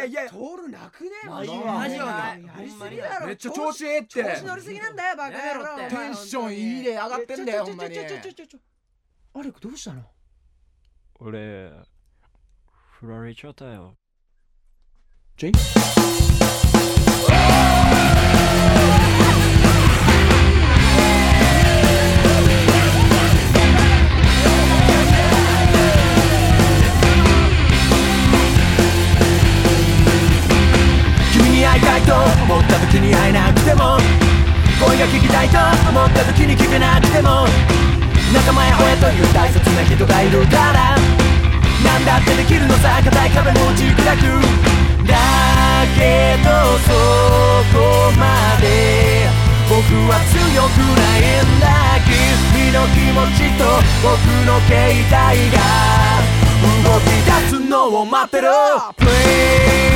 やいやトール泣くねマジマジマジやりすぎだろ。めっちゃ調子ええって。調子乗りすぎなんだよバカ野郎。テンションいいで上がってんだよほんまに。アレクどうしたの俺振られちゃったよジェイも。声が聞きたいと思った時に聞けなくても。仲間や親という大切な人がいるから。何だってできるのさ硬い壁も打ち砕く。だけどそこまで。僕は強くないんだ君の気持ちと僕の携帯が。動き出すのを待ってる Please,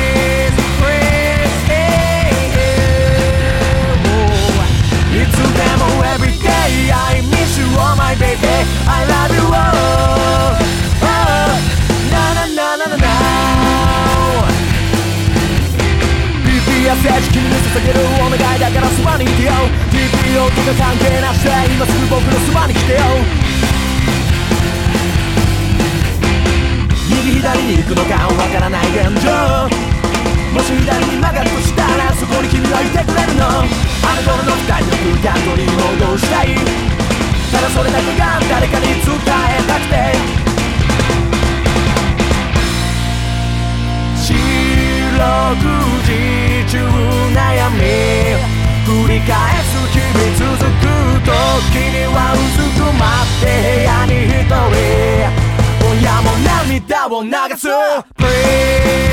BPS 君に捧げるお願いだからそばにいてよ。TPO とか関係なしで今すぐ僕のそばに来てよ。右左に行くのかわからない現状。もし左に曲がるとしたらそこに君はいてくれるの。あの頃の二人の空間取り戻したい。ただそれだけが誰かに伝えたくて。四六繰り返す日々続く時には薄くまって部屋に一人。親も涙を流す。Please,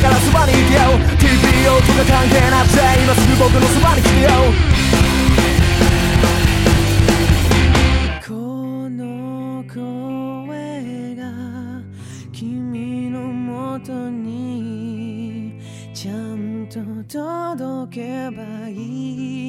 だからそばにいてよ。TPO とか関係なくて今すぐ僕のそばに来てよこの声が君のもとにちゃんと届けばいい。